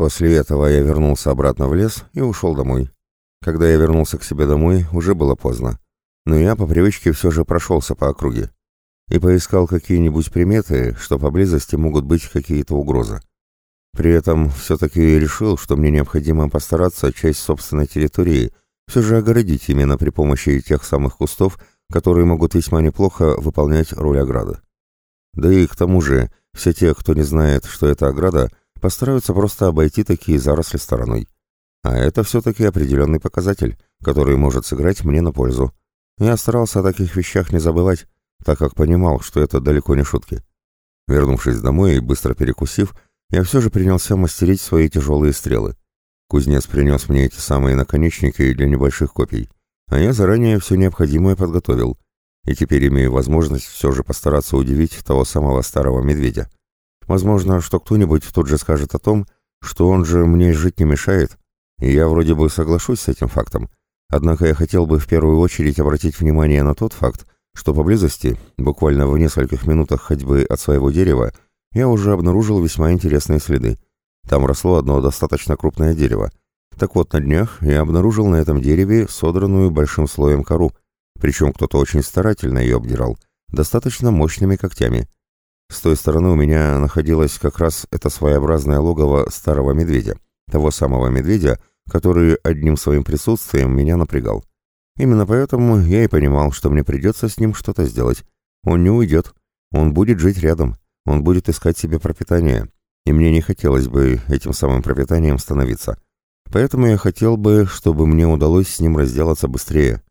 После этого я вернулся обратно в лес и ушел домой. Когда я вернулся к себе домой, уже было поздно. Но я по привычке все же прошелся по округе и поискал какие-нибудь приметы, что поблизости могут быть какие-то угрозы. При этом все-таки решил, что мне необходимо постараться часть собственной территории все же огородить именно при помощи тех самых кустов, которые могут весьма неплохо выполнять роль ограды. Да и к тому же, все те, кто не знает, что это ограда, постараются просто обойти такие заросли стороной. А это все-таки определенный показатель, который может сыграть мне на пользу. Я старался о таких вещах не забывать, так как понимал, что это далеко не шутки. Вернувшись домой и быстро перекусив, я все же принялся мастерить свои тяжелые стрелы. Кузнец принес мне эти самые наконечники для небольших копий, а я заранее все необходимое подготовил, и теперь имею возможность все же постараться удивить того самого старого медведя. Возможно, что кто-нибудь тут же скажет о том, что он же мне жить не мешает, и я вроде бы соглашусь с этим фактом, однако я хотел бы в первую очередь обратить внимание на тот факт, что поблизости, буквально в нескольких минутах ходьбы от своего дерева, я уже обнаружил весьма интересные следы. Там росло одно достаточно крупное дерево. Так вот, на днях я обнаружил на этом дереве содранную большим слоем кору, причем кто-то очень старательно ее обдирал, достаточно мощными когтями. С той стороны у меня находилось как раз это своеобразное логово старого медведя, того самого медведя, который одним своим присутствием меня напрягал. Именно поэтому я и понимал, что мне придется с ним что-то сделать. Он не уйдет, он будет жить рядом, он будет искать себе пропитание, и мне не хотелось бы этим самым пропитанием становиться. Поэтому я хотел бы, чтобы мне удалось с ним разделаться быстрее.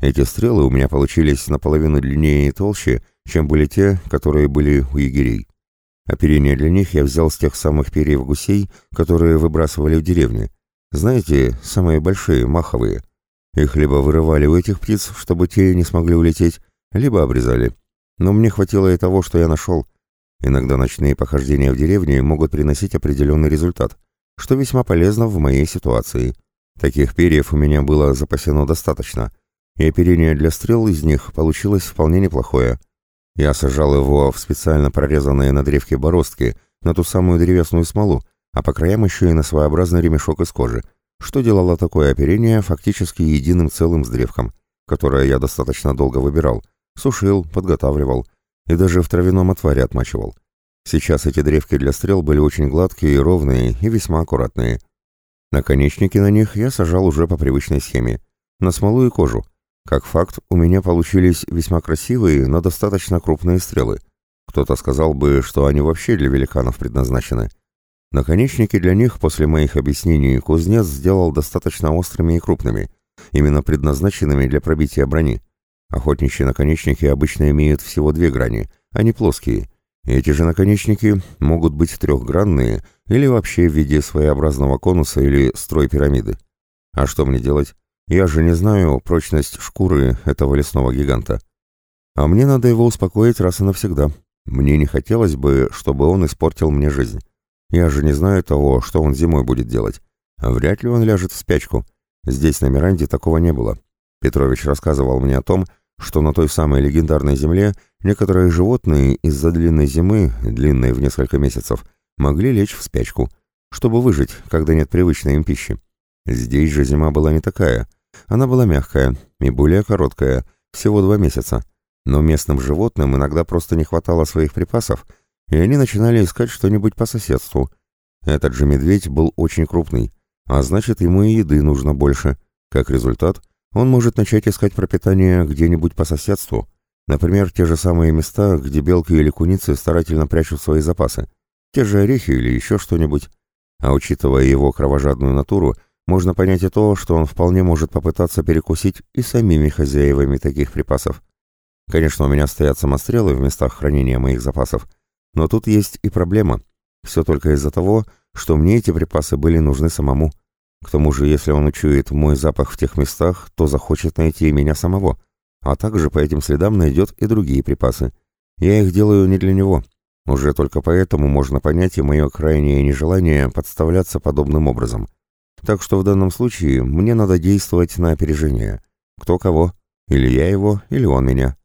Эти стрелы у меня получились наполовину длиннее и толще, чем были те, которые были у егерей. Оперение для них я взял с тех самых перьев гусей, которые выбрасывали в деревне. Знаете, самые большие, маховые. Их либо вырывали у этих птиц, чтобы те не смогли улететь, либо обрезали. Но мне хватило и того, что я нашел. Иногда ночные похождения в деревне могут приносить определенный результат, что весьма полезно в моей ситуации. Таких перьев у меня было запасено достаточно, и оперение для стрел из них получилось вполне неплохое. Я сажал его в специально прорезанные на древке бороздки, на ту самую древесную смолу, а по краям еще и на своеобразный ремешок из кожи, что делало такое оперение фактически единым целым с древком, которое я достаточно долго выбирал, сушил, подготавливал, и даже в травяном отваре отмачивал. Сейчас эти древки для стрел были очень гладкие и ровные, и весьма аккуратные. Наконечники на них я сажал уже по привычной схеме, на смолу и кожу. Как факт, у меня получились весьма красивые, но достаточно крупные стрелы. Кто-то сказал бы, что они вообще для великанов предназначены. Наконечники для них после моих объяснений кузнец сделал достаточно острыми и крупными, именно предназначенными для пробития брони. Охотничьи наконечники обычно имеют всего две грани, они плоские. Эти же наконечники могут быть трехгранные или вообще в виде своеобразного конуса или строй пирамиды. А что мне делать? Я же не знаю прочность шкуры этого лесного гиганта. А мне надо его успокоить раз и навсегда. Мне не хотелось бы, чтобы он испортил мне жизнь. Я же не знаю того, что он зимой будет делать. Вряд ли он ляжет в спячку. Здесь на Миранде такого не было. Петрович рассказывал мне о том, что на той самой легендарной земле некоторые животные из-за длинной зимы, длинной в несколько месяцев, могли лечь в спячку, чтобы выжить, когда нет привычной им пищи. Здесь же зима была не такая. Она была мягкая и более короткая, всего два месяца. Но местным животным иногда просто не хватало своих припасов, и они начинали искать что-нибудь по соседству. Этот же медведь был очень крупный, а значит, ему и еды нужно больше. Как результат – он может начать искать пропитание где-нибудь по соседству, например, те же самые места, где белки или куницы старательно прячут свои запасы, те же орехи или еще что-нибудь. А учитывая его кровожадную натуру, можно понять и то, что он вполне может попытаться перекусить и самими хозяевами таких припасов. Конечно, у меня стоят самострелы в местах хранения моих запасов, но тут есть и проблема. Все только из-за того, что мне эти припасы были нужны самому. К тому же, если он учует мой запах в тех местах, то захочет найти меня самого, а также по этим следам найдет и другие припасы. Я их делаю не для него. Уже только поэтому можно понять и мое крайнее нежелание подставляться подобным образом. Так что в данном случае мне надо действовать на опережение. Кто кого. Или я его, или он меня.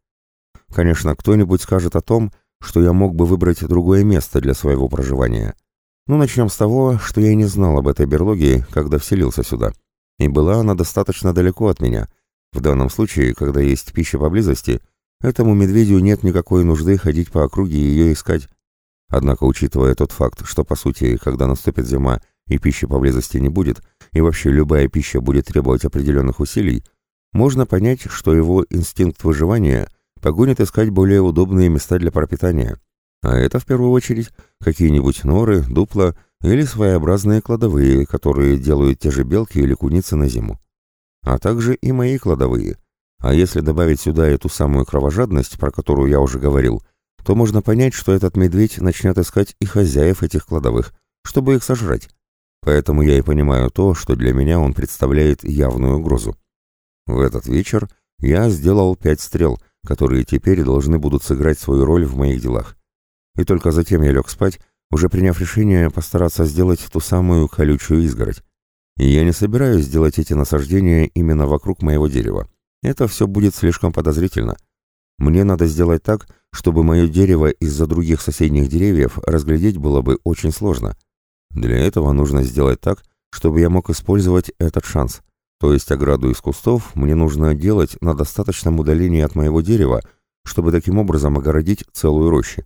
Конечно, кто-нибудь скажет о том, что я мог бы выбрать другое место для своего проживания. Ну, начнем с того, что я не знал об этой берлоге, когда вселился сюда. И была она достаточно далеко от меня. В данном случае, когда есть пища поблизости, этому медведю нет никакой нужды ходить по округе и ее искать. Однако, учитывая тот факт, что, по сути, когда наступит зима и пищи поблизости не будет, и вообще любая пища будет требовать определенных усилий, можно понять, что его инстинкт выживания погонит искать более удобные места для пропитания. А это, в первую очередь, какие-нибудь норы, дупла или своеобразные кладовые, которые делают те же белки или куницы на зиму. А также и мои кладовые. А если добавить сюда эту самую кровожадность, про которую я уже говорил, то можно понять, что этот медведь начнет искать и хозяев этих кладовых, чтобы их сожрать. Поэтому я и понимаю то, что для меня он представляет явную угрозу. В этот вечер я сделал пять стрел, которые теперь должны будут сыграть свою роль в моих делах. И только затем я лег спать, уже приняв решение постараться сделать ту самую колючую изгородь. И я не собираюсь сделать эти насаждения именно вокруг моего дерева. Это все будет слишком подозрительно. Мне надо сделать так, чтобы мое дерево из-за других соседних деревьев разглядеть было бы очень сложно. Для этого нужно сделать так, чтобы я мог использовать этот шанс. То есть ограду из кустов мне нужно делать на достаточном удалении от моего дерева, чтобы таким образом огородить целую рощу.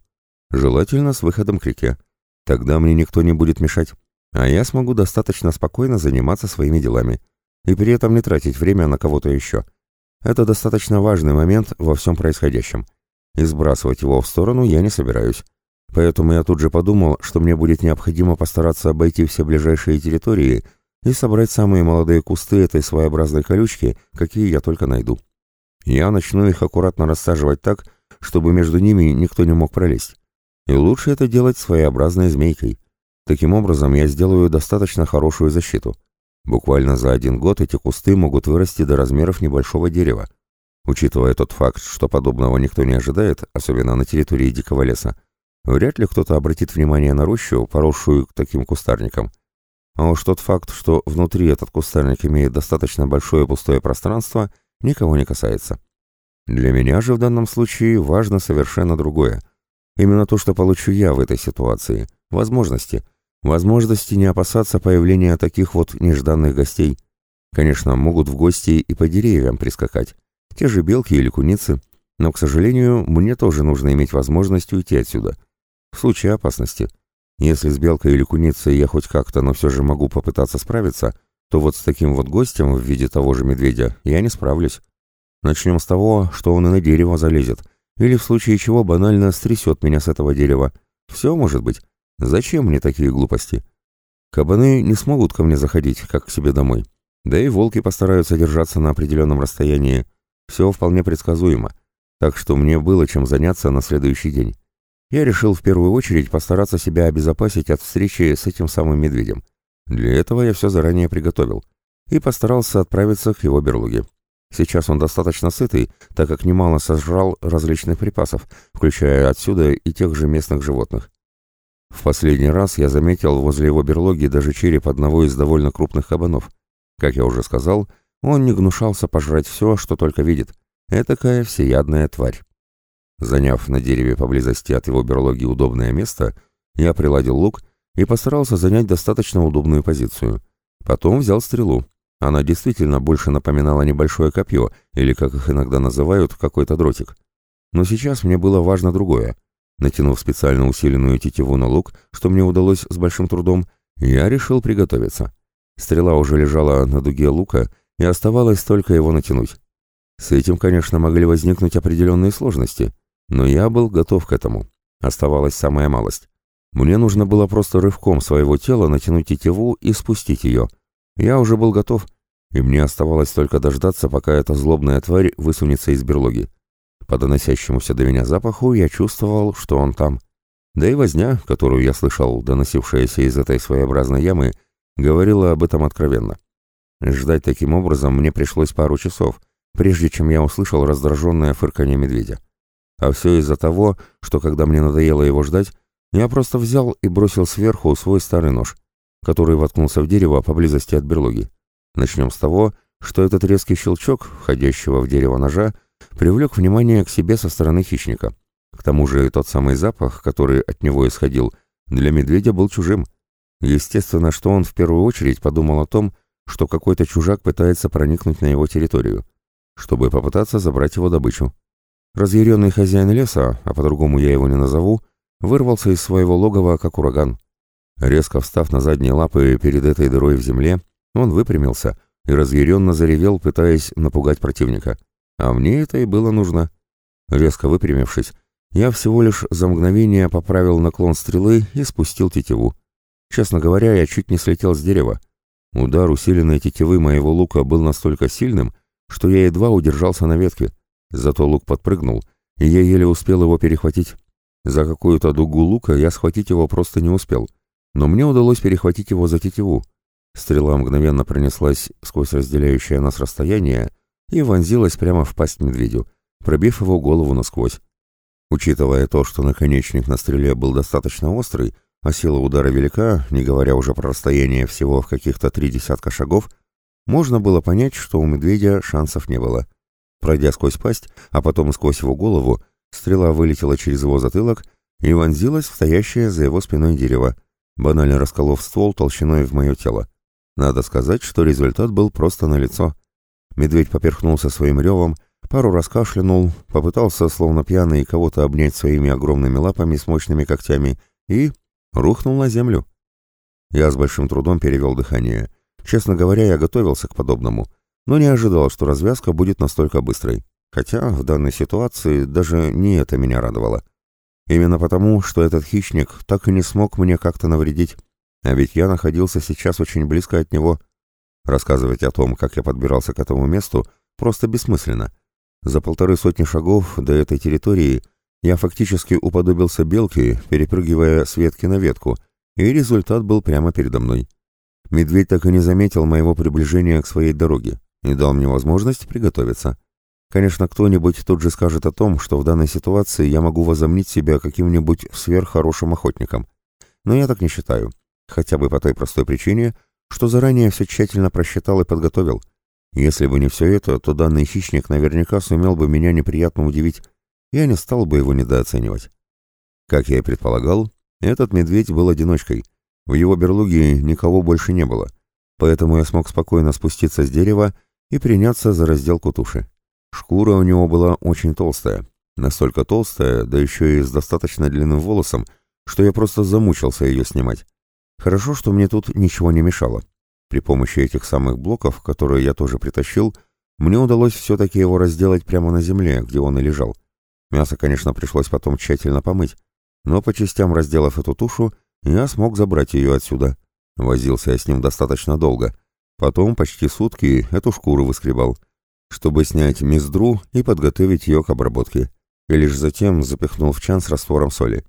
Желательно с выходом к реке. Тогда мне никто не будет мешать, а я смогу достаточно спокойно заниматься своими делами и при этом не тратить время на кого-то еще. Это достаточно важный момент во всем происходящем. И сбрасывать его в сторону я не собираюсь. Поэтому я тут же подумал, что мне будет необходимо постараться обойти все ближайшие территории и собрать самые молодые кусты этой своеобразной колючки, какие я только найду. Я начну их аккуратно рассаживать так, чтобы между ними никто не мог пролезть. И лучше это делать своеобразной змейкой. Таким образом, я сделаю достаточно хорошую защиту. Буквально за один год эти кусты могут вырасти до размеров небольшого дерева. Учитывая тот факт, что подобного никто не ожидает, особенно на территории дикого леса, вряд ли кто-то обратит внимание на рощу, поросшую таким кустарникам. А уж тот факт, что внутри этот кустарник имеет достаточно большое пустое пространство, никого не касается. Для меня же в данном случае важно совершенно другое — Именно то, что получу я в этой ситуации. Возможности. Возможности не опасаться появления таких вот нежданных гостей. Конечно, могут в гости и по деревьям прискакать. Те же белки или куницы. Но, к сожалению, мне тоже нужно иметь возможность уйти отсюда. В случае опасности. Если с белкой или куницей я хоть как-то, но все же могу попытаться справиться, то вот с таким вот гостем в виде того же медведя я не справлюсь. Начнем с того, что он и на дерево залезет, или в случае чего банально стрясет меня с этого дерева. Все может быть. Зачем мне такие глупости? Кабаны не смогут ко мне заходить, как к себе домой. Да и волки постараются держаться на определенном расстоянии. Все вполне предсказуемо. Так что мне было чем заняться на следующий день. Я решил в первую очередь постараться себя обезопасить от встречи с этим самым медведем. Для этого я все заранее приготовил и постарался отправиться к его берлоге. Сейчас он достаточно сытый, так как немало сожрал различных припасов, включая отсюда и тех же местных животных. В последний раз я заметил возле его берлоги даже череп одного из довольно крупных кабанов. Как я уже сказал, он не гнушался пожрать все, что только видит. Этакая всеядная тварь. Заняв на дереве поблизости от его берлоги удобное место, я приладил лук и постарался занять достаточно удобную позицию. Потом взял стрелу. Она действительно больше напоминала небольшое копье, или, как их иногда называют, какой-то дротик. Но сейчас мне было важно другое. Натянув специально усиленную тетиву на лук, что мне удалось с большим трудом, я решил приготовиться. Стрела уже лежала на дуге лука, и оставалось только его натянуть. С этим, конечно, могли возникнуть определенные сложности, но я был готов к этому. Оставалась самая малость. Мне нужно было просто рывком своего тела натянуть тетиву и спустить ее. Я уже был готов, и мне оставалось только дождаться, пока эта злобная тварь высунется из берлоги. По доносящемуся до меня запаху я чувствовал, что он там. Да и возня, которую я слышал, доносившаяся из этой своеобразной ямы, говорила об этом откровенно. Ждать таким образом мне пришлось пару часов, прежде чем я услышал раздраженное фырканье медведя. А все из-за того, что когда мне надоело его ждать, я просто взял и бросил сверху свой старый нож, который воткнулся в дерево поблизости от берлоги. Начнем с того, что этот резкий щелчок, входящего в дерево ножа, привлек внимание к себе со стороны хищника. К тому же тот самый запах, который от него исходил, для медведя был чужим. Естественно, что он в первую очередь подумал о том, что какой-то чужак пытается проникнуть на его территорию, чтобы попытаться забрать его добычу. Разъяренный хозяин леса, а по-другому я его не назову, вырвался из своего логова, как ураган. Резко встав на задние лапы перед этой дырой в земле, он выпрямился и разъяренно заревел, пытаясь напугать противника. А мне это и было нужно. Резко выпрямившись, я всего лишь за мгновение поправил наклон стрелы и спустил тетиву. Честно говоря, я чуть не слетел с дерева. Удар усиленной тетивы моего лука был настолько сильным, что я едва удержался на ветке. Зато лук подпрыгнул, и я еле успел его перехватить. За какую-то дугу лука я схватить его просто не успел, но мне удалось перехватить его за тетиву. Стрела мгновенно пронеслась сквозь разделяющее нас расстояние и вонзилась прямо в пасть медведю, пробив его голову насквозь. Учитывая то, что наконечник на стреле был достаточно острый, а сила удара велика, не говоря уже про расстояние всего в каких-то три десятка шагов, можно было понять, что у медведя шансов не было. Пройдя сквозь пасть, а потом сквозь его голову, стрела вылетела через его затылок и вонзилась в стоящее за его спиной дерево, банально расколов ствол толщиной в мое тело. Надо сказать, что результат был просто налицо. Медведь поперхнулся своим ревом, пару раз кашлянул, попытался, словно пьяный, кого-то обнять своими огромными лапами с мощными когтями и рухнул на землю. Я с большим трудом перевел дыхание. Честно говоря, я готовился к подобному, но не ожидал, что развязка будет настолько быстрой. Хотя в данной ситуации даже не это меня радовало. Именно потому, что этот хищник так и не смог мне как-то навредить. А ведь я находился сейчас очень близко от него. Рассказывать о том, как я подбирался к этому месту, просто бессмысленно. За полторы сотни шагов до этой территории я фактически уподобился белке, перепрыгивая с ветки на ветку, и результат был прямо передо мной. Медведь так и не заметил моего приближения к своей дороге и дал мне возможность приготовиться. Конечно, кто-нибудь тут же скажет о том, что в данной ситуации я могу возомнить себя каким-нибудь сверххорошим охотником. Но я так не считаю. Хотя бы по той простой причине, что заранее все тщательно просчитал и подготовил. Если бы не все это, то данный хищник наверняка сумел бы меня неприятно удивить. Я не стал бы его недооценивать. Как я и предполагал, этот медведь был одиночкой. В его берлоге никого больше не было. Поэтому я смог спокойно спуститься с дерева и приняться за разделку туши. Шкура у него была очень толстая. Настолько толстая, да еще и с достаточно длинным волосом, что я просто замучился ее снимать. Хорошо, что мне тут ничего не мешало. При помощи этих самых блоков, которые я тоже притащил, мне удалось все-таки его разделать прямо на земле, где он и лежал. Мясо, конечно, пришлось потом тщательно помыть, но по частям разделав эту тушу, я смог забрать ее отсюда. Возился я с ним достаточно долго. Потом почти сутки эту шкуру выскребал, чтобы снять мездру и подготовить ее к обработке. И лишь затем запихнул в чан с раствором соли.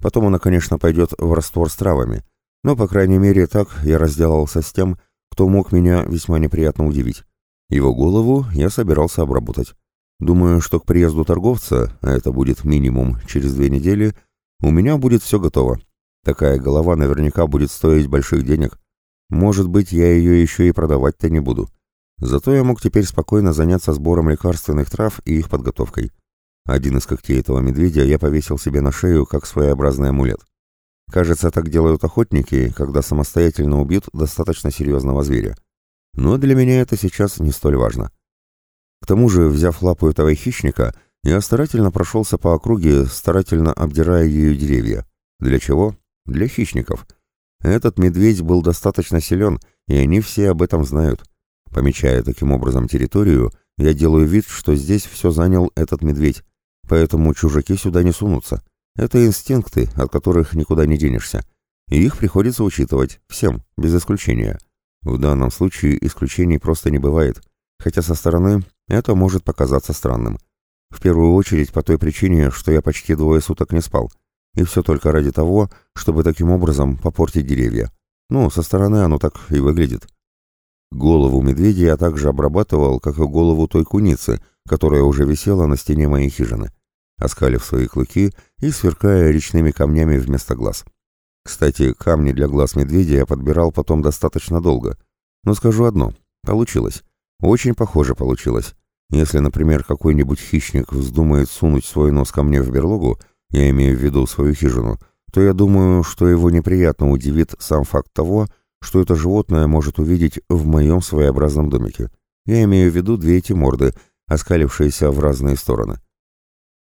Потом она, конечно, пойдет в раствор с травами, но, по крайней мере, так я разделался с тем, кто мог меня весьма неприятно удивить. Его голову я собирался обработать. Думаю, что к приезду торговца, а это будет минимум через две недели, у меня будет все готово. Такая голова наверняка будет стоить больших денег. Может быть, я ее еще и продавать-то не буду. Зато я мог теперь спокойно заняться сбором лекарственных трав и их подготовкой. Один из когтей этого медведя я повесил себе на шею, как своеобразный амулет. Кажется, так делают охотники, когда самостоятельно убьют достаточно серьезного зверя. Но для меня это сейчас не столь важно. К тому же, взяв лапу этого хищника, я старательно прошелся по округе, старательно обдирая ее деревья. Для чего? Для хищников. Этот медведь был достаточно силен, и они все об этом знают. Помечая таким образом территорию, я делаю вид, что здесь все занял этот медведь, поэтому чужаки сюда не сунутся. Это инстинкты, от которых никуда не денешься. И их приходится учитывать, всем, без исключения. В данном случае исключений просто не бывает, хотя со стороны это может показаться странным. В первую очередь по той причине, что я почти двое суток не спал. И все только ради того, чтобы таким образом попортить деревья. Ну, со стороны оно так и выглядит. Голову медведя я также обрабатывал, как и голову той куницы, которая уже висела на стене моей хижины оскалив свои клыки и сверкая речными камнями вместо глаз. Кстати, камни для глаз медведя я подбирал потом достаточно долго. Но скажу одно, получилось. Очень похоже получилось. Если, например, какой-нибудь хищник вздумает сунуть свой нос ко мне в берлогу, я имею в виду свою хижину, то я думаю, что его неприятно удивит сам факт того, что это животное может увидеть в моем своеобразном домике. Я имею в виду две эти морды, оскалившиеся в разные стороны.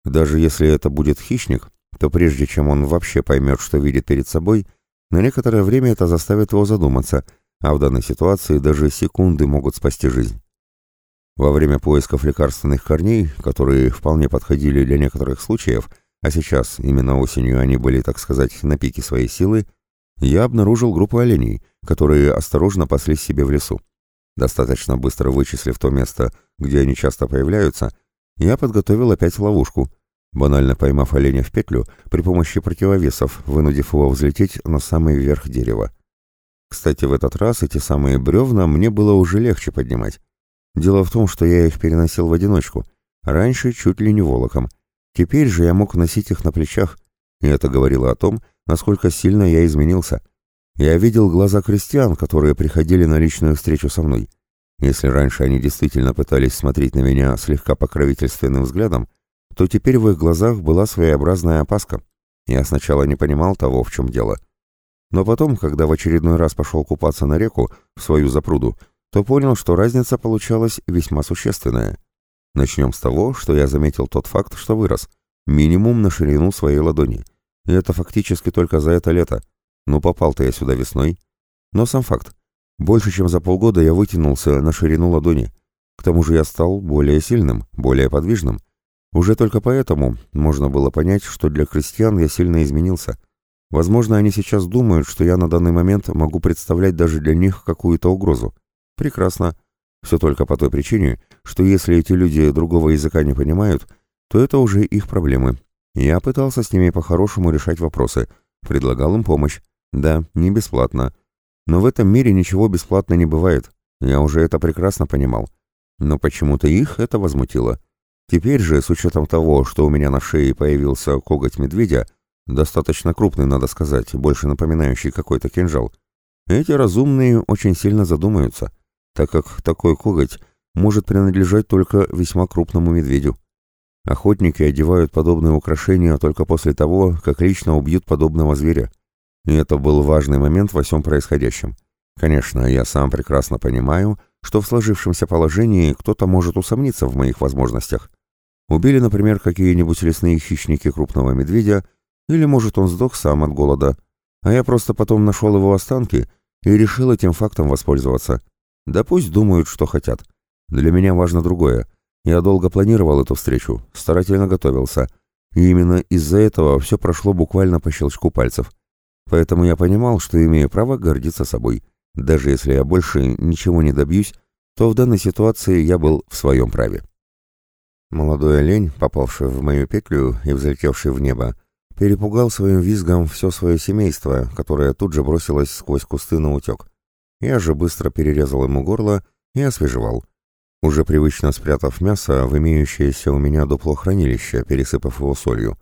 Даже если это будет хищник, то прежде чем он вообще поймет, что видит перед собой, на некоторое время это заставит его задуматься, а в данной ситуации даже секунды могут спасти жизнь. Во время поисков лекарственных корней, которые вполне подходили для некоторых случаев, а сейчас, именно осенью, они были, так сказать, на пике своей силы, я обнаружил группу оленей, которые осторожно паслись себе в лесу. Достаточно быстро вычислив то место, где они часто появляются, я подготовил опять ловушку, банально поймав оленя в петлю при помощи противовесов, вынудив его взлететь на самый верх дерева. Кстати, в этот раз эти самые бревна мне было уже легче поднимать. Дело в том, что я их переносил в одиночку, раньше чуть ли не волоком. Теперь же я мог носить их на плечах, и это говорило о том, насколько сильно я изменился. Я видел глаза крестьян, которые приходили на личную встречу со мной. Если раньше они действительно пытались смотреть на меня слегка покровительственным взглядом, то теперь в их глазах была своеобразная опаска. Я сначала не понимал того, в чем дело. Но потом, когда в очередной раз пошел купаться на реку, в свою запруду, то понял, что разница получалась весьма существенная. Начнем с того, что я заметил тот факт, что вырос, минимум на ширину своей ладони. И это фактически только за это лето. Ну попал-то я сюда весной. Но сам факт. Больше чем за полгода я вытянулся на ширину ладони. К тому же я стал более сильным, более подвижным. Уже только поэтому можно было понять, что для крестьян я сильно изменился. Возможно, они сейчас думают, что я на данный момент могу представлять даже для них какую-то угрозу. Прекрасно. Все только по той причине, что если эти люди другого языка не понимают, то это уже их проблемы. Я пытался с ними по-хорошему решать вопросы, предлагал им помощь. Да, не бесплатно, но в этом мире ничего бесплатно не бывает. Я уже это прекрасно понимал. Но почему-то их это возмутило. Теперь же, с учетом того, что у меня на шее появился коготь медведя, достаточно крупный, надо сказать, больше напоминающий какой-то кинжал, эти разумные очень сильно задумаются, так как такой коготь может принадлежать только весьма крупному медведю. Охотники одевают подобные украшения только после того, как лично убьют подобного зверя. И это был важный момент во всем происходящем. Конечно, я сам прекрасно понимаю, что в сложившемся положении кто-то может усомниться в моих возможностях. Убили, например, какие-нибудь лесные хищники крупного медведя, или, может, он сдох сам от голода, а я просто потом нашел его останки и решил этим фактом воспользоваться. Да пусть думают, что хотят. Для меня важно другое. Я долго планировал эту встречу, старательно готовился, и именно из-за этого все прошло буквально по щелчку пальцев. Поэтому я понимал, что имею право гордиться собой. Даже если я больше ничего не добьюсь, то в данной ситуации я был в своем праве. Молодой олень, попавший в мою петлю и взлетевший в небо, перепугал своим визгом все свое семейство, которое тут же бросилось сквозь кусты на утек. Я же быстро перерезал ему горло и освежевал, уже привычно спрятав мясо в имеющееся у меня дупло хранилища, пересыпав его солью,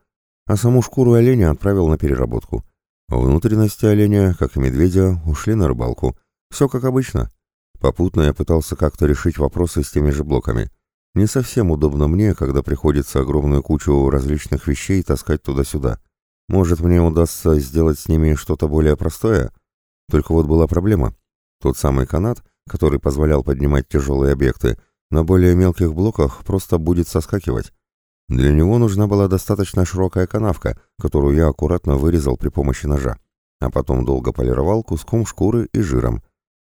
а саму шкуру оленя отправил на переработку. Внутренности оленя, как и медведя, ушли на рыбалку. Все как обычно. Попутно я пытался как-то решить вопросы с теми же блоками. Не совсем удобно мне, когда приходится огромную кучу различных вещей таскать туда-сюда. Может, мне удастся сделать с ними что-то более простое? Только вот была проблема. Тот самый канат, который позволял поднимать тяжелые объекты, на более мелких блоках просто будет соскакивать. Для него нужна была достаточно широкая канавка, которую я аккуратно вырезал при помощи ножа, а потом долго полировал куском шкуры и жиром,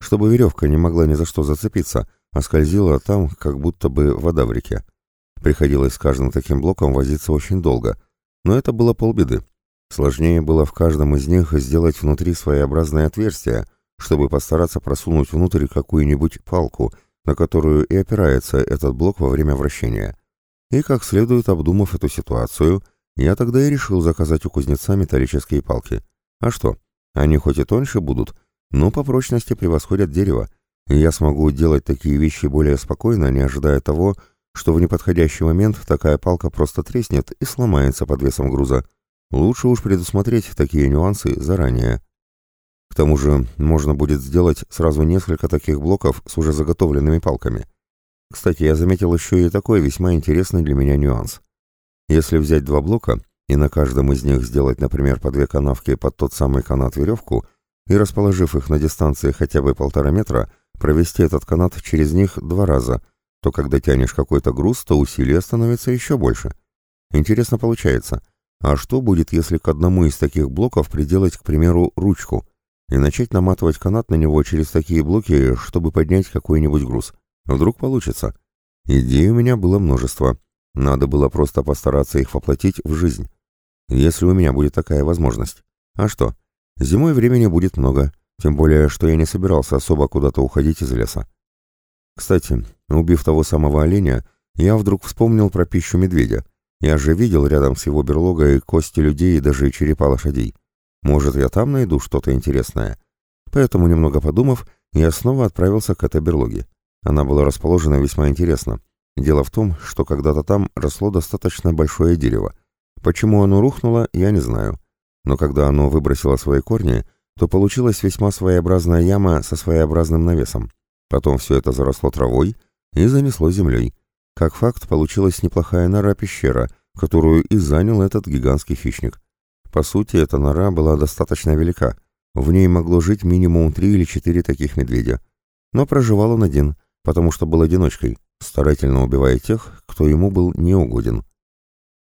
чтобы веревка не могла ни за что зацепиться, а скользила там, как будто бы вода в реке. Приходилось с каждым таким блоком возиться очень долго, но это было полбеды. Сложнее было в каждом из них сделать внутри своеобразное отверстие, чтобы постараться просунуть внутрь какую-нибудь палку, на которую и опирается этот блок во время вращения. И как следует обдумав эту ситуацию, я тогда и решил заказать у кузнеца металлические палки. А что, они хоть и тоньше будут, но по прочности превосходят дерево, и я смогу делать такие вещи более спокойно, не ожидая того, что в неподходящий момент такая палка просто треснет и сломается под весом груза. Лучше уж предусмотреть такие нюансы заранее. К тому же можно будет сделать сразу несколько таких блоков с уже заготовленными палками. Кстати, я заметил еще и такой весьма интересный для меня нюанс. Если взять два блока и на каждом из них сделать, например, по две канавки под тот самый канат-веревку, и, расположив их на дистанции хотя бы полтора метра, провести этот канат через них два раза, то когда тянешь какой-то груз, то усилие становится еще больше. Интересно получается. А что будет, если к одному из таких блоков приделать, к примеру, ручку, и начать наматывать канат на него через такие блоки, чтобы поднять какой-нибудь груз? Вдруг получится. Идей у меня было множество. Надо было просто постараться их воплотить в жизнь. Если у меня будет такая возможность. А что? Зимой времени будет много, тем более, что я не собирался особо куда-то уходить из леса. Кстати, убив того самого оленя, я вдруг вспомнил про пищу медведя. Я же видел рядом с его берлогой кости людей и даже черепа лошадей. Может, я там найду что-то интересное? Поэтому, немного подумав, я снова отправился к этой берлоге. Она была расположена весьма интересно. Дело в том, что когда-то там росло достаточно большое дерево. Почему оно рухнуло, я не знаю. Но когда оно выбросило свои корни, то получилась весьма своеобразная яма со своеобразным навесом. Потом все это заросло травой и занесло землей. Как факт, получилась неплохая нора-пещера, которую и занял этот гигантский хищник. По сути, эта нора была достаточно велика. В ней могло жить минимум три или четыре таких медведя. Но проживал он один, потому что был одиночкой, старательно убивая тех, кто ему был неугоден.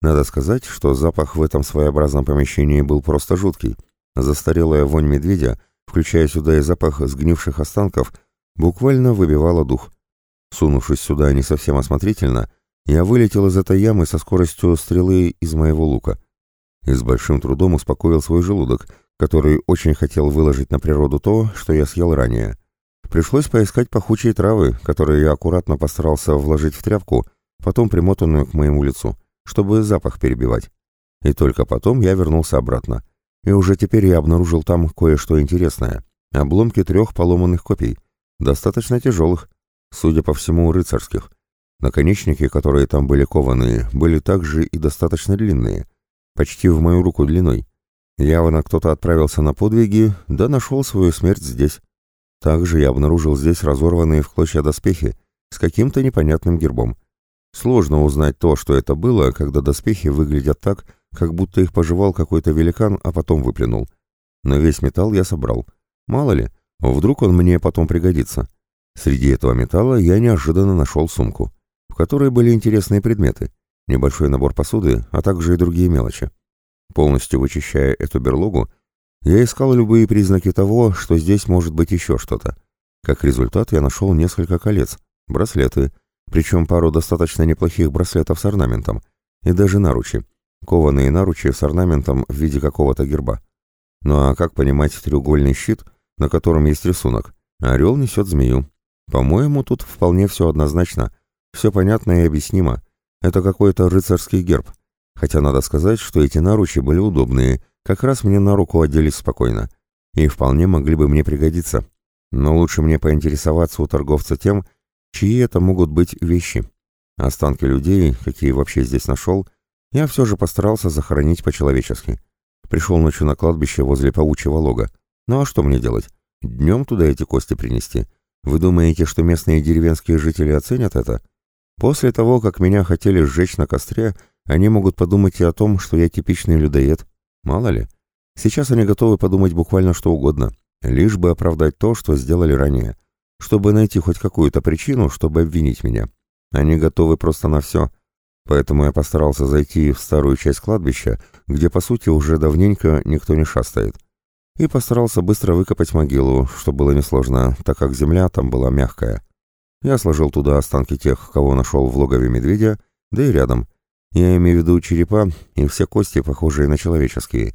Надо сказать, что запах в этом своеобразном помещении был просто жуткий. Застарелая вонь медведя, включая сюда и запах сгнивших останков, буквально выбивала дух. Сунувшись сюда не совсем осмотрительно, я вылетел из этой ямы со скоростью стрелы из моего лука. И с большим трудом успокоил свой желудок, который очень хотел выложить на природу то, что я съел ранее. Пришлось поискать пахучие травы, которые я аккуратно постарался вложить в тряпку, потом примотанную к моему лицу, чтобы запах перебивать. И только потом я вернулся обратно. И уже теперь я обнаружил там кое-что интересное. Обломки трех поломанных копий, достаточно тяжелых, судя по всему, рыцарских. Наконечники, которые там были кованы, были также и достаточно длинные, почти в мою руку длиной. Явно кто-то отправился на подвиги, да нашел свою смерть здесь. Также я обнаружил здесь разорванные в клочья доспехи с каким-то непонятным гербом. Сложно узнать то, что это было, когда доспехи выглядят так, как будто их пожевал какой-то великан, а потом выплюнул. Но весь металл я собрал. Мало ли, вдруг он мне потом пригодится. Среди этого металла я неожиданно нашел сумку, в которой были интересные предметы, небольшой набор посуды, а также и другие мелочи. Полностью вычищая эту берлогу, я искал любые признаки того, что здесь может быть еще что-то. Как результат, я нашел несколько колец, браслеты, причем пару достаточно неплохих браслетов с орнаментом, и даже наручи, кованые наручи с орнаментом в виде какого-то герба. Ну а как понимать треугольный щит, на котором есть рисунок? Орел несет змею. По-моему, тут вполне все однозначно, все понятно и объяснимо. Это какой-то рыцарский герб. Хотя надо сказать, что эти наручи были удобные, как раз мне на руку оделись спокойно и вполне могли бы мне пригодиться. Но лучше мне поинтересоваться у торговца тем, чьи это могут быть вещи. Останки людей, какие вообще здесь нашел, я все же постарался захоронить по-человечески. Пришел ночью на кладбище возле паучьего лога. Ну а что мне делать? Днем туда эти кости принести? Вы думаете, что местные деревенские жители оценят это? После того, как меня хотели сжечь на костре, они могут подумать и о том, что я типичный людоед. Мало ли. Сейчас они готовы подумать буквально что угодно, лишь бы оправдать то, что сделали ранее, чтобы найти хоть какую-то причину, чтобы обвинить меня. Они готовы просто на все. Поэтому я постарался зайти в старую часть кладбища, где, по сути, уже давненько никто не шастает. И постарался быстро выкопать могилу, что было несложно, так как земля там была мягкая. Я сложил туда останки тех, кого нашел в логове медведя, да и рядом, я имею в виду черепа и все кости, похожие на человеческие.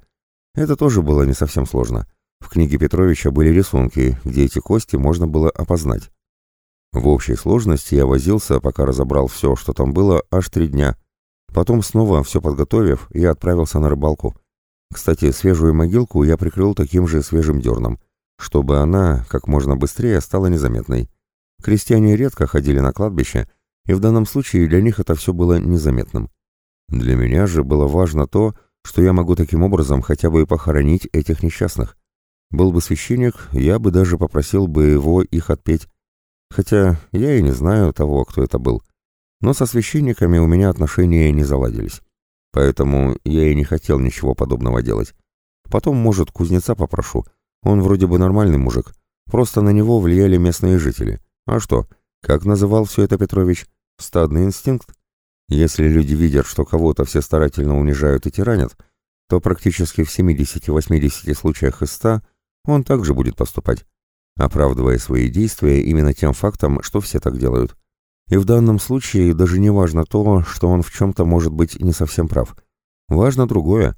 Это тоже было не совсем сложно. В книге Петровича были рисунки, где эти кости можно было опознать. В общей сложности я возился, пока разобрал все, что там было, аж три дня. Потом снова, все подготовив, я отправился на рыбалку. Кстати, свежую могилку я прикрыл таким же свежим дерном, чтобы она как можно быстрее стала незаметной. Крестьяне редко ходили на кладбище, и в данном случае для них это все было незаметным. Для меня же было важно то, что я могу таким образом хотя бы похоронить этих несчастных. Был бы священник, я бы даже попросил бы его их отпеть. Хотя я и не знаю того, кто это был. Но со священниками у меня отношения не заладились. Поэтому я и не хотел ничего подобного делать. Потом, может, кузнеца попрошу. Он вроде бы нормальный мужик. Просто на него влияли местные жители. А что, как называл все это Петрович? Стадный инстинкт? Если люди видят, что кого-то все старательно унижают и тиранят, то практически в 70-80 случаях из 100 он также будет поступать, оправдывая свои действия именно тем фактом, что все так делают. И в данном случае даже не важно то, что он в чем-то может быть не совсем прав. Важно другое.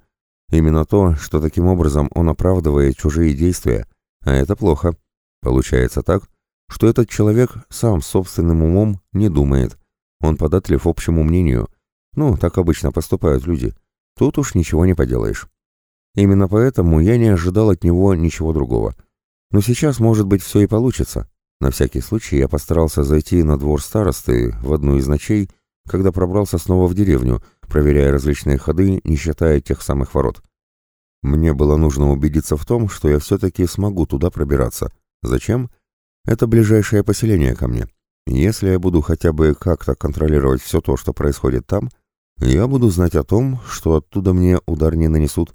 Именно то, что таким образом он оправдывает чужие действия, а это плохо. Получается так, что этот человек сам собственным умом не думает. Он податлив общему мнению. Ну, так обычно поступают люди. Тут уж ничего не поделаешь. Именно поэтому я не ожидал от него ничего другого. Но сейчас, может быть, все и получится. На всякий случай я постарался зайти на двор старосты в одну из ночей, когда пробрался снова в деревню, проверяя различные ходы, не считая тех самых ворот. Мне было нужно убедиться в том, что я все-таки смогу туда пробираться. Зачем? Это ближайшее поселение ко мне. Если я буду хотя бы как-то контролировать все то, что происходит там, я буду знать о том, что оттуда мне удар не нанесут.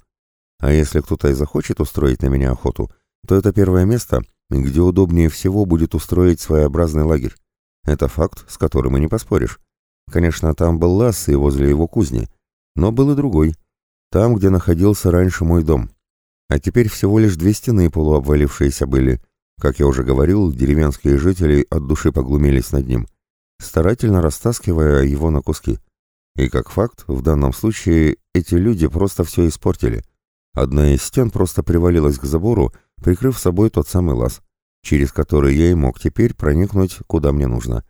А если кто-то и захочет устроить на меня охоту, то это первое место, где удобнее всего будет устроить своеобразный лагерь. Это факт, с которым и не поспоришь. Конечно, там был лаз и возле его кузни, но был и другой. Там, где находился раньше мой дом. А теперь всего лишь две стены полуобвалившиеся были. Как я уже говорил, деревенские жители от души поглумились над ним, старательно растаскивая его на куски. И как факт, в данном случае эти люди просто все испортили. Одна из стен просто привалилась к забору, прикрыв собой тот самый лаз, через который я и мог теперь проникнуть, куда мне нужно.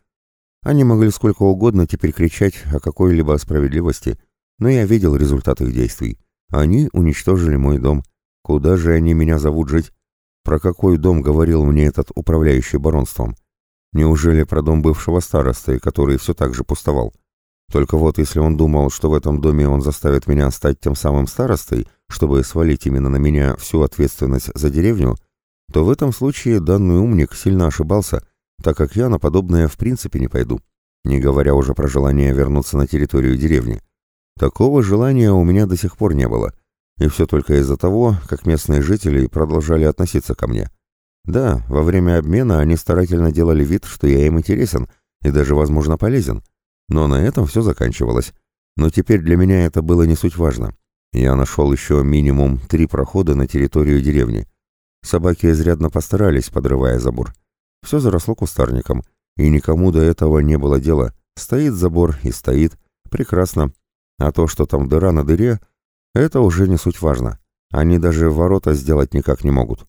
Они могли сколько угодно теперь кричать о какой-либо справедливости, но я видел результат их действий. Они уничтожили мой дом. Куда же они меня зовут жить? Про какой дом говорил мне этот управляющий баронством? Неужели про дом бывшего старосты, который все так же пустовал? Только вот если он думал, что в этом доме он заставит меня стать тем самым старостой, чтобы свалить именно на меня всю ответственность за деревню, то в этом случае данный умник сильно ошибался, так как я на подобное в принципе не пойду, не говоря уже про желание вернуться на территорию деревни. Такого желания у меня до сих пор не было, и все только из-за того, как местные жители продолжали относиться ко мне. Да, во время обмена они старательно делали вид, что я им интересен и даже, возможно, полезен, но на этом все заканчивалось. Но теперь для меня это было не суть важно. Я нашел еще минимум три прохода на территорию деревни. Собаки изрядно постарались, подрывая забор. Все заросло кустарником, и никому до этого не было дела. Стоит забор и стоит. Прекрасно. А то, что там дыра на дыре, это уже не суть важно. Они даже ворота сделать никак не могут.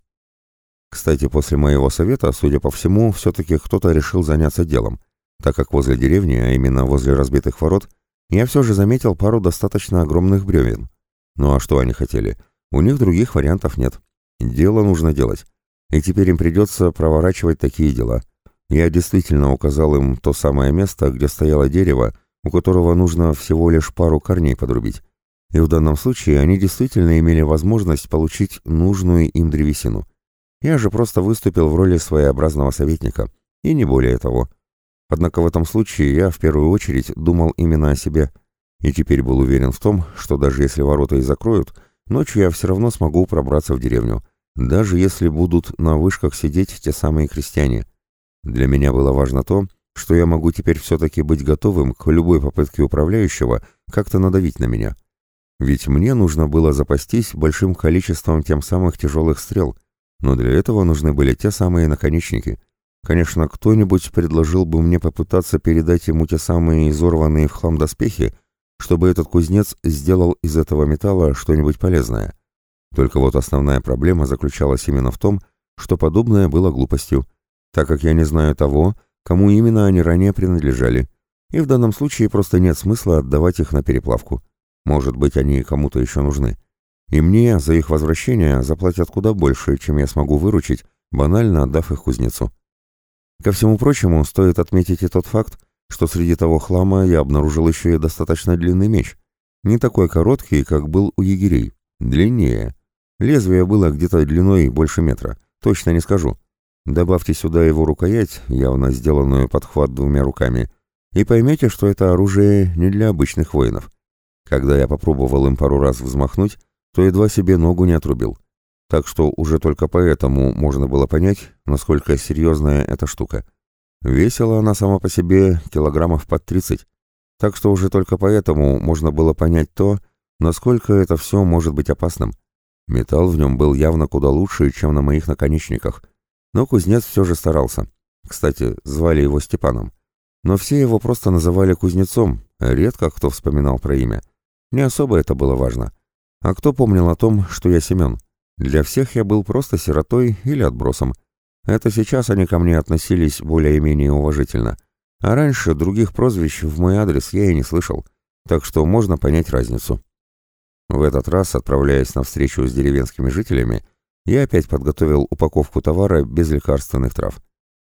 Кстати, после моего совета, судя по всему, все-таки кто-то решил заняться делом так как возле деревни, а именно возле разбитых ворот, я все же заметил пару достаточно огромных бревен. Ну а что они хотели? У них других вариантов нет. Дело нужно делать. И теперь им придется проворачивать такие дела. Я действительно указал им то самое место, где стояло дерево, у которого нужно всего лишь пару корней подрубить. И в данном случае они действительно имели возможность получить нужную им древесину. Я же просто выступил в роли своеобразного советника, и не более того. Однако в этом случае я в первую очередь думал именно о себе, и теперь был уверен в том, что даже если ворота и закроют, ночью я все равно смогу пробраться в деревню, даже если будут на вышках сидеть те самые крестьяне. Для меня было важно то, что я могу теперь все-таки быть готовым к любой попытке управляющего как-то надавить на меня. Ведь мне нужно было запастись большим количеством тем самых тяжелых стрел, но для этого нужны были те самые наконечники — Конечно, кто-нибудь предложил бы мне попытаться передать ему те самые изорванные в хлам доспехи, чтобы этот кузнец сделал из этого металла что-нибудь полезное. Только вот основная проблема заключалась именно в том, что подобное было глупостью, так как я не знаю того, кому именно они ранее принадлежали, и в данном случае просто нет смысла отдавать их на переплавку. Может быть, они кому-то еще нужны. И мне за их возвращение заплатят куда больше, чем я смогу выручить, банально отдав их кузнецу. Ко всему прочему, стоит отметить и тот факт, что среди того хлама я обнаружил еще и достаточно длинный меч. Не такой короткий, как был у егерей. Длиннее. Лезвие было где-то длиной больше метра. Точно не скажу. Добавьте сюда его рукоять, явно сделанную под хват двумя руками, и поймете, что это оружие не для обычных воинов. Когда я попробовал им пару раз взмахнуть, то едва себе ногу не отрубил. Так что уже только поэтому можно было понять, насколько серьезная эта штука. Весила она сама по себе килограммов под 30, так что уже только поэтому можно было понять то, насколько это все может быть опасным. Металл в нем был явно куда лучше, чем на моих наконечниках, но кузнец все же старался. Кстати, звали его Степаном. Но все его просто называли кузнецом, редко кто вспоминал про имя. Не особо это было важно. А кто помнил о том, что я Семен? Для всех я был просто сиротой или отбросом. Это сейчас они ко мне относились более-менее уважительно. А раньше других прозвищ в мой адрес я и не слышал, так что можно понять разницу. В этот раз, отправляясь на встречу с деревенскими жителями, я опять подготовил упаковку товара без лекарственных трав.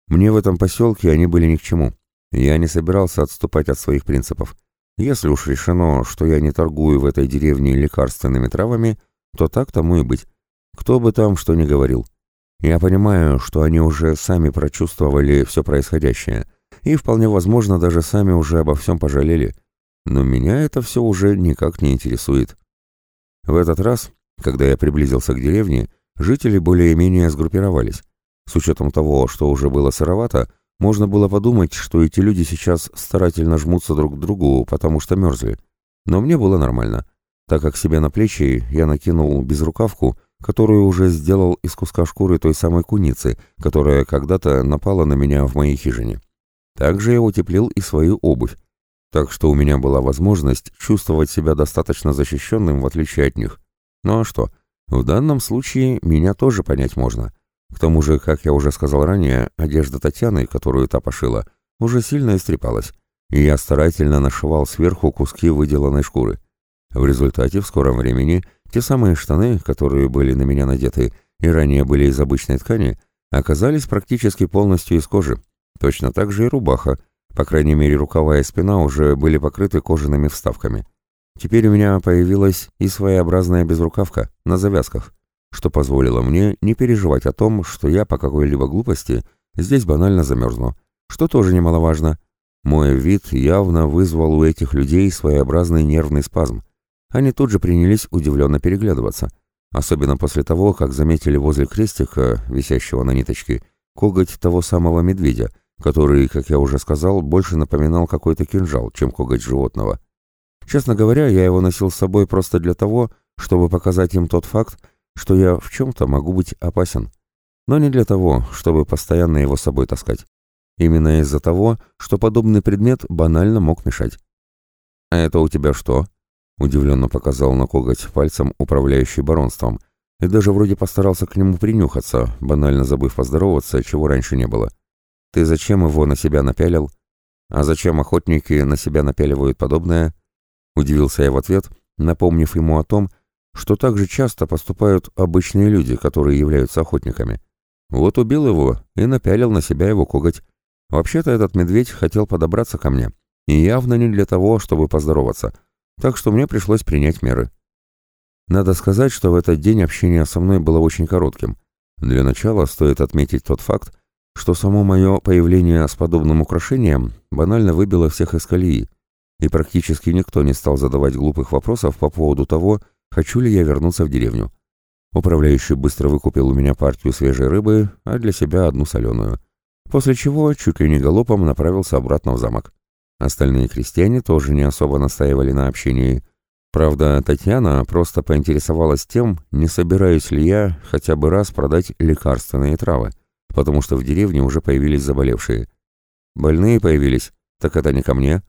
Мне в этом поселке они были ни к чему. Я не собирался отступать от своих принципов. Если уж решено, что я не торгую в этой деревне лекарственными травами, то так тому и быть. Кто бы там что ни говорил. Я понимаю, что они уже сами прочувствовали все происходящее, и вполне возможно даже сами уже обо всем пожалели. Но меня это все уже никак не интересует. В этот раз, когда я приблизился к деревне, жители более-менее сгруппировались. С учетом того, что уже было сыровато, можно было подумать, что эти люди сейчас старательно жмутся друг к другу, потому что мерзли. Но мне было нормально, так как себе на плечи я накинул безрукавку, которую уже сделал из куска шкуры той самой куницы, которая когда-то напала на меня в моей хижине. Также я утеплил и свою обувь, так что у меня была возможность чувствовать себя достаточно защищенным в отличие от них. Ну а что, в данном случае меня тоже понять можно. К тому же, как я уже сказал ранее, одежда Татьяны, которую та пошила, уже сильно истрепалась, и я старательно нашивал сверху куски выделанной шкуры. В результате в скором времени те самые штаны, которые были на меня надеты и ранее были из обычной ткани, оказались практически полностью из кожи. Точно так же и рубаха, по крайней мере рукава и спина уже были покрыты кожаными вставками. Теперь у меня появилась и своеобразная безрукавка на завязках, что позволило мне не переживать о том, что я по какой-либо глупости здесь банально замерзну, что тоже немаловажно. Мой вид явно вызвал у этих людей своеобразный нервный спазм, они тут же принялись удивленно переглядываться, особенно после того, как заметили возле крестика, висящего на ниточке, коготь того самого медведя, который, как я уже сказал, больше напоминал какой-то кинжал, чем коготь животного. Честно говоря, я его носил с собой просто для того, чтобы показать им тот факт, что я в чем-то могу быть опасен. Но не для того, чтобы постоянно его с собой таскать. Именно из-за того, что подобный предмет банально мог мешать. «А это у тебя что?» Удивленно показал на коготь пальцем управляющий баронством, и даже вроде постарался к нему принюхаться, банально забыв поздороваться, чего раньше не было. «Ты зачем его на себя напялил? А зачем охотники на себя напяливают подобное?» Удивился я в ответ, напомнив ему о том, что так же часто поступают обычные люди, которые являются охотниками. Вот убил его и напялил на себя его коготь. Вообще-то этот медведь хотел подобраться ко мне, и явно не для того, чтобы поздороваться — так что мне пришлось принять меры. Надо сказать, что в этот день общение со мной было очень коротким. Для начала стоит отметить тот факт, что само мое появление с подобным украшением банально выбило всех из колеи, и практически никто не стал задавать глупых вопросов по поводу того, хочу ли я вернуться в деревню. Управляющий быстро выкупил у меня партию свежей рыбы, а для себя одну соленую, после чего чуть ли не галопом направился обратно в замок. Остальные крестьяне тоже не особо настаивали на общении. Правда, Татьяна просто поинтересовалась тем, не собираюсь ли я хотя бы раз продать лекарственные травы, потому что в деревне уже появились заболевшие. Больные появились, так это не ко мне.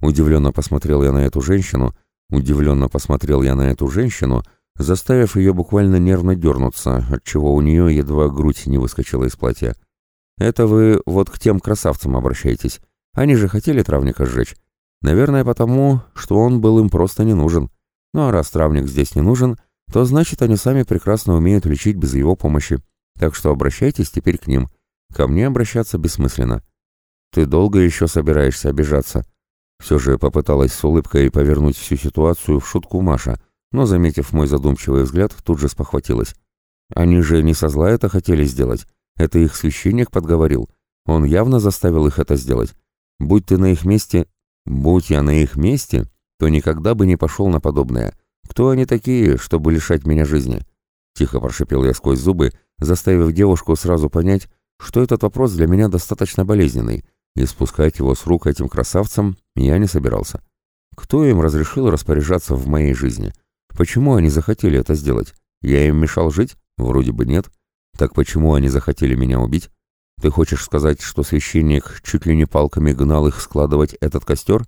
Удивленно посмотрел я на эту женщину, удивленно посмотрел я на эту женщину, заставив ее буквально нервно дернуться, отчего у нее едва грудь не выскочила из платья. «Это вы вот к тем красавцам обращаетесь, они же хотели травника сжечь. Наверное, потому, что он был им просто не нужен. Ну а раз травник здесь не нужен, то значит они сами прекрасно умеют лечить без его помощи. Так что обращайтесь теперь к ним. Ко мне обращаться бессмысленно. Ты долго еще собираешься обижаться? Все же попыталась с улыбкой повернуть всю ситуацию в шутку Маша, но, заметив мой задумчивый взгляд, тут же спохватилась. Они же не со зла это хотели сделать. Это их священник подговорил. Он явно заставил их это сделать. Будь ты на их месте... Будь я на их месте, то никогда бы не пошел на подобное. Кто они такие, чтобы лишать меня жизни? Тихо прошипел я сквозь зубы, заставив девушку сразу понять, что этот вопрос для меня достаточно болезненный, и спускать его с рук этим красавцам я не собирался. Кто им разрешил распоряжаться в моей жизни? Почему они захотели это сделать? Я им мешал жить? Вроде бы нет. Так почему они захотели меня убить? Ты хочешь сказать, что священник чуть ли не палками гнал их складывать этот костер?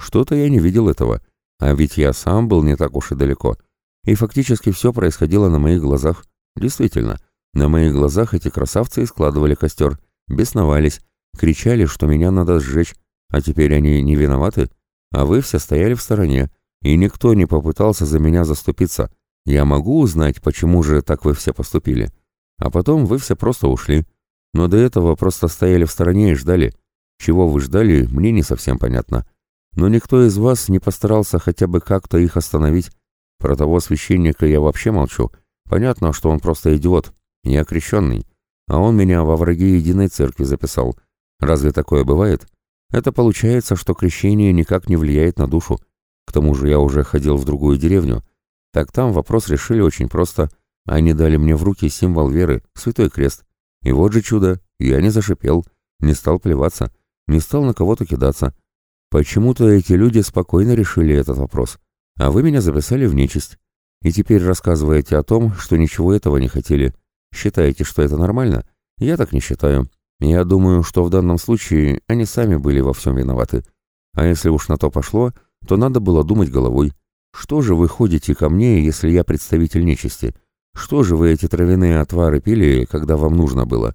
Что-то я не видел этого. А ведь я сам был не так уж и далеко. И фактически все происходило на моих глазах. Действительно, на моих глазах эти красавцы складывали костер, бесновались, кричали, что меня надо сжечь, а теперь они не виноваты, а вы все стояли в стороне, и никто не попытался за меня заступиться. Я могу узнать, почему же так вы все поступили. А потом вы все просто ушли. Но до этого просто стояли в стороне и ждали. Чего вы ждали, мне не совсем понятно. Но никто из вас не постарался хотя бы как-то их остановить. Про того священника я вообще молчу. Понятно, что он просто идиот, я крещенный, а он меня во враги единой церкви записал. Разве такое бывает? Это получается, что крещение никак не влияет на душу. К тому же я уже ходил в другую деревню. Так там вопрос решили очень просто. Они дали мне в руки символ веры, святой крест. И вот же чудо, я не зашипел, не стал плеваться, не стал на кого-то кидаться. Почему-то эти люди спокойно решили этот вопрос. А вы меня записали в нечисть. И теперь рассказываете о том, что ничего этого не хотели. Считаете, что это нормально? Я так не считаю. Я думаю, что в данном случае они сами были во всем виноваты. А если уж на то пошло, то надо было думать головой. Что же вы ходите ко мне, если я представитель нечисти? Что же вы эти травяные отвары пили, когда вам нужно было?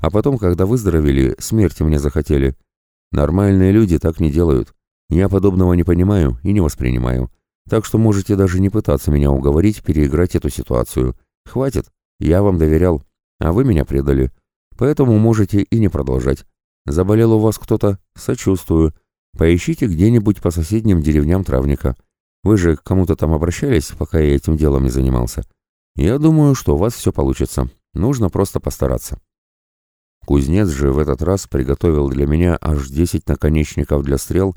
А потом, когда выздоровели, смерти мне захотели. Нормальные люди так не делают. Я подобного не понимаю и не воспринимаю. Так что можете даже не пытаться меня уговорить переиграть эту ситуацию. Хватит. Я вам доверял, а вы меня предали. Поэтому можете и не продолжать. Заболел у вас кто-то? Сочувствую. Поищите где-нибудь по соседним деревням травника. Вы же к кому-то там обращались, пока я этим делом не занимался. Я думаю, что у вас все получится. Нужно просто постараться. Кузнец же в этот раз приготовил для меня аж 10 наконечников для стрел,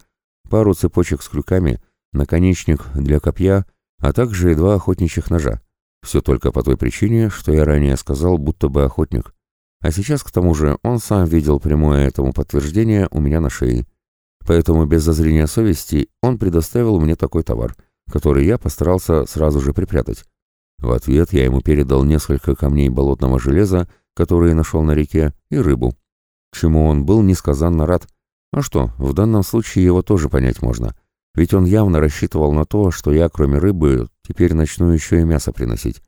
пару цепочек с крюками, наконечник для копья, а также и два охотничьих ножа. Все только по той причине, что я ранее сказал, будто бы охотник. А сейчас, к тому же, он сам видел прямое этому подтверждение у меня на шее. Поэтому без зазрения совести он предоставил мне такой товар, который я постарался сразу же припрятать. В ответ я ему передал несколько камней болотного железа, которые нашел на реке, и рыбу. Чему он был несказанно рад. А что, в данном случае его тоже понять можно — ведь он явно рассчитывал на то, что я, кроме рыбы, теперь начну еще и мясо приносить.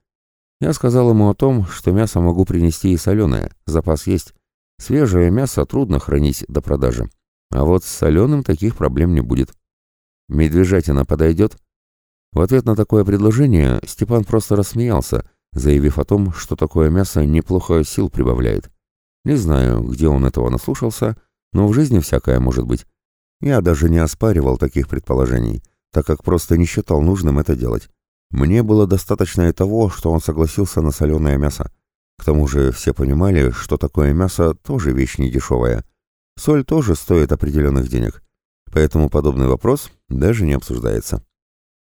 Я сказал ему о том, что мясо могу принести и соленое, запас есть. Свежее мясо трудно хранить до продажи. А вот с соленым таких проблем не будет. Медвежатина подойдет? В ответ на такое предложение Степан просто рассмеялся, заявив о том, что такое мясо неплохо сил прибавляет. Не знаю, где он этого наслушался, но в жизни всякое может быть. Я даже не оспаривал таких предположений, так как просто не считал нужным это делать. Мне было достаточно и того, что он согласился на соленое мясо. К тому же все понимали, что такое мясо тоже вещь недешевая. Соль тоже стоит определенных денег. Поэтому подобный вопрос даже не обсуждается.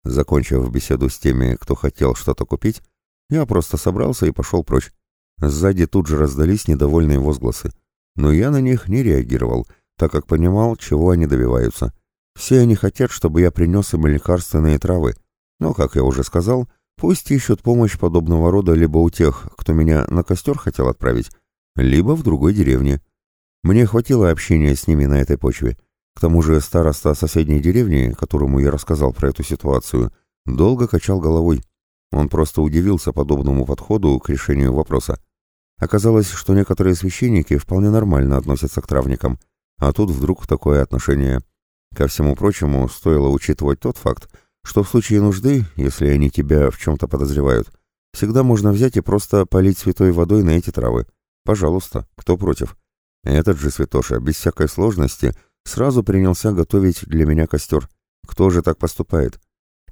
Закончив беседу с теми, кто хотел что-то купить, я просто собрался и пошел прочь. Сзади тут же раздались недовольные возгласы. Но я на них не реагировал — так как понимал, чего они добиваются. Все они хотят, чтобы я принес им лекарственные травы, но, как я уже сказал, пусть ищут помощь подобного рода либо у тех, кто меня на костер хотел отправить, либо в другой деревне. Мне хватило общения с ними на этой почве. К тому же староста соседней деревни, которому я рассказал про эту ситуацию, долго качал головой. Он просто удивился подобному подходу к решению вопроса. Оказалось, что некоторые священники вполне нормально относятся к травникам – а тут вдруг такое отношение. Ко всему прочему, стоило учитывать тот факт, что в случае нужды, если они тебя в чем-то подозревают, всегда можно взять и просто полить святой водой на эти травы. Пожалуйста, кто против? Этот же святоша, без всякой сложности, сразу принялся готовить для меня костер. Кто же так поступает?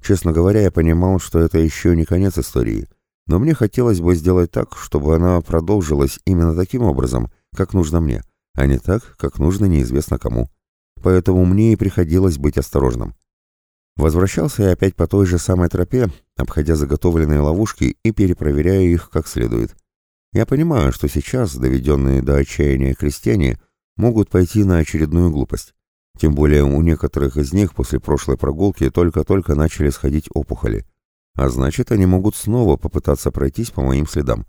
Честно говоря, я понимал, что это еще не конец истории, но мне хотелось бы сделать так, чтобы она продолжилась именно таким образом, как нужно мне а не так, как нужно неизвестно кому. Поэтому мне и приходилось быть осторожным. Возвращался я опять по той же самой тропе, обходя заготовленные ловушки и перепроверяя их как следует. Я понимаю, что сейчас доведенные до отчаяния крестьяне могут пойти на очередную глупость. Тем более у некоторых из них после прошлой прогулки только-только начали сходить опухоли. А значит, они могут снова попытаться пройтись по моим следам.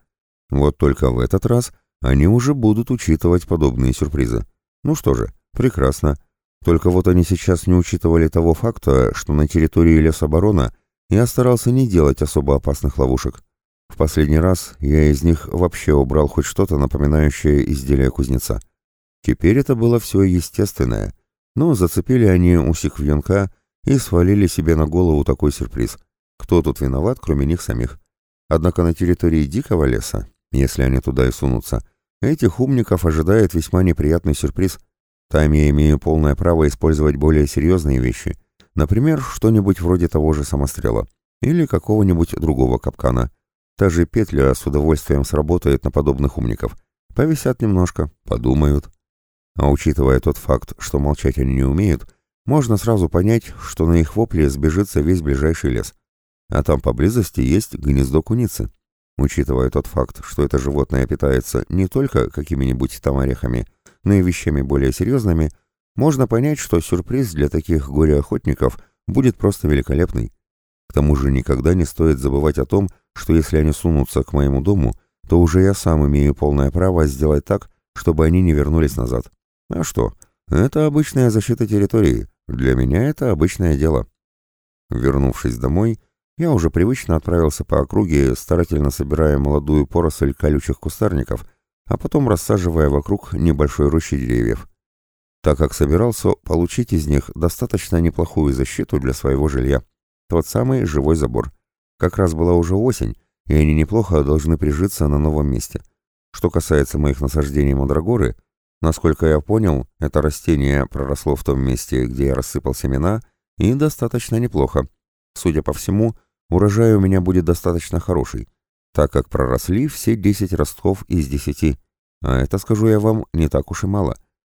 Вот только в этот раз они уже будут учитывать подобные сюрпризы. Ну что же, прекрасно. Только вот они сейчас не учитывали того факта, что на территории лесоборона я старался не делать особо опасных ловушек. В последний раз я из них вообще убрал хоть что-то напоминающее изделие кузнеца. Теперь это было все естественное, но зацепили они усик вьюнка и свалили себе на голову такой сюрприз. Кто тут виноват, кроме них самих? Однако на территории дикого леса, если они туда и сунутся, этих умников ожидает весьма неприятный сюрприз — там я имею полное право использовать более серьезные вещи, например, что-нибудь вроде того же самострела или какого-нибудь другого капкана. Та же петля с удовольствием сработает на подобных умников. Повисят немножко, подумают. А учитывая тот факт, что молчать они не умеют, можно сразу понять, что на их вопли сбежится весь ближайший лес. А там поблизости есть гнездо куницы. Учитывая тот факт, что это животное питается не только какими-нибудь там орехами, но и вещами более серьезными, можно понять, что сюрприз для таких горе-охотников будет просто великолепный. К тому же никогда не стоит забывать о том, что если они сунутся к моему дому, то уже я сам имею полное право сделать так, чтобы они не вернулись назад. А что? Это обычная защита территории. Для меня это обычное дело. Вернувшись домой, я уже привычно отправился по округе, старательно собирая молодую поросль колючих кустарников, а потом рассаживая вокруг небольшой рощи деревьев, так как собирался получить из них достаточно неплохую защиту для своего жилья. Тот самый живой забор. Как раз была уже осень, и они неплохо должны прижиться на новом месте. Что касается моих насаждений мандрагоры, насколько я понял, это растение проросло в том месте, где я рассыпал семена, и достаточно неплохо. Судя по всему, урожай у меня будет достаточно хороший, так как проросли все 10 ростков из 10, а это, скажу я вам, не так уж и мало.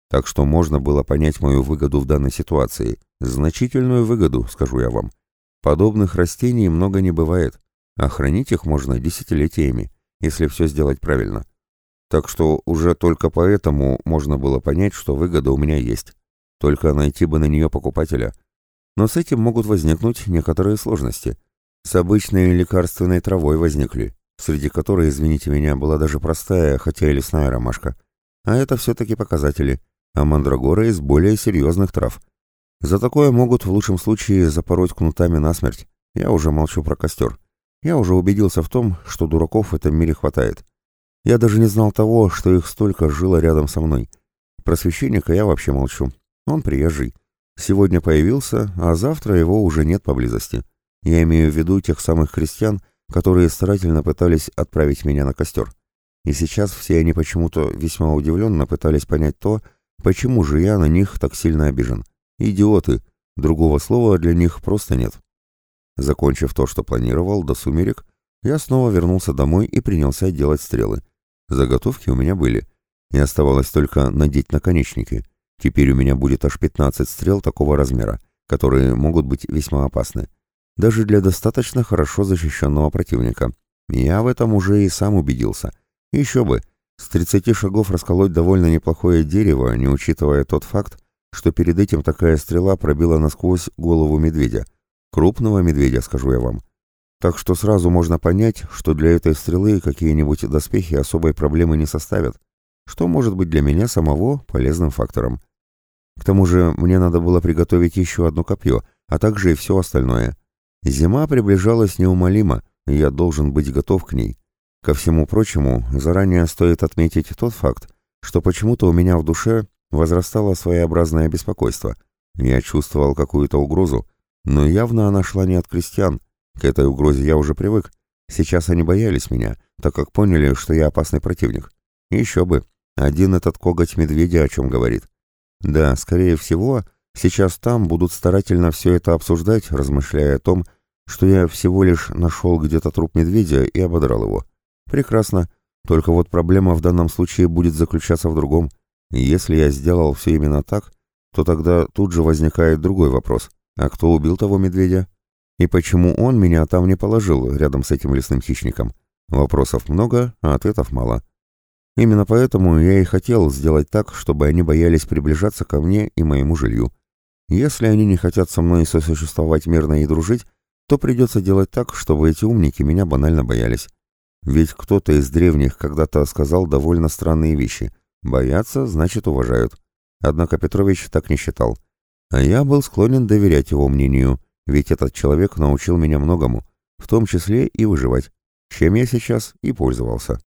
Так что можно было понять мою выгоду в данной ситуации. Значительную выгоду, скажу я вам. Подобных растений много не бывает, а хранить их можно десятилетиями, если все сделать правильно. Так что уже только поэтому можно было понять, что выгода у меня есть. Только найти бы на нее покупателя. Но с этим могут возникнуть некоторые сложности. С обычной лекарственной травой возникли среди которой, извините меня, была даже простая, хотя и лесная ромашка. А это все-таки показатели, а мандрагора из более серьезных трав. За такое могут в лучшем случае запороть кнутами насмерть. Я уже молчу про костер. Я уже убедился в том, что дураков в этом мире хватает. Я даже не знал того, что их столько жило рядом со мной. Про священника я вообще молчу. Он приезжий. Сегодня появился, а завтра его уже нет поблизости. Я имею в виду тех самых христиан, которые старательно пытались отправить меня на костер. И сейчас все они почему-то весьма удивленно пытались понять то, почему же я на них так сильно обижен. Идиоты! Другого слова для них просто нет. Закончив то, что планировал, до сумерек, я снова вернулся домой и принялся делать стрелы. Заготовки у меня были, и оставалось только надеть наконечники. Теперь у меня будет аж 15 стрел такого размера, которые могут быть весьма опасны даже для достаточно хорошо защищенного противника. Я в этом уже и сам убедился. Еще бы, с 30 шагов расколоть довольно неплохое дерево, не учитывая тот факт, что перед этим такая стрела пробила насквозь голову медведя. Крупного медведя, скажу я вам. Так что сразу можно понять, что для этой стрелы какие-нибудь доспехи особой проблемы не составят, что может быть для меня самого полезным фактором. К тому же мне надо было приготовить еще одно копье, а также и все остальное. Зима приближалась неумолимо, и я должен быть готов к ней. Ко всему прочему, заранее стоит отметить тот факт, что почему-то у меня в душе возрастало своеобразное беспокойство. Я чувствовал какую-то угрозу, но явно она шла не от крестьян. К этой угрозе я уже привык. Сейчас они боялись меня, так как поняли, что я опасный противник. Еще бы, один этот коготь медведя о чем говорит. Да, скорее всего, Сейчас там будут старательно все это обсуждать, размышляя о том, что я всего лишь нашел где-то труп медведя и ободрал его. Прекрасно. Только вот проблема в данном случае будет заключаться в другом. если я сделал все именно так, то тогда тут же возникает другой вопрос. А кто убил того медведя? И почему он меня там не положил рядом с этим лесным хищником? Вопросов много, а ответов мало. Именно поэтому я и хотел сделать так, чтобы они боялись приближаться ко мне и моему жилью. Если они не хотят со мной сосуществовать мирно и дружить, то придется делать так, чтобы эти умники меня банально боялись. Ведь кто-то из древних когда-то сказал довольно странные вещи. Боятся, значит уважают. Однако Петрович так не считал. А я был склонен доверять его мнению, ведь этот человек научил меня многому, в том числе и выживать, чем я сейчас и пользовался.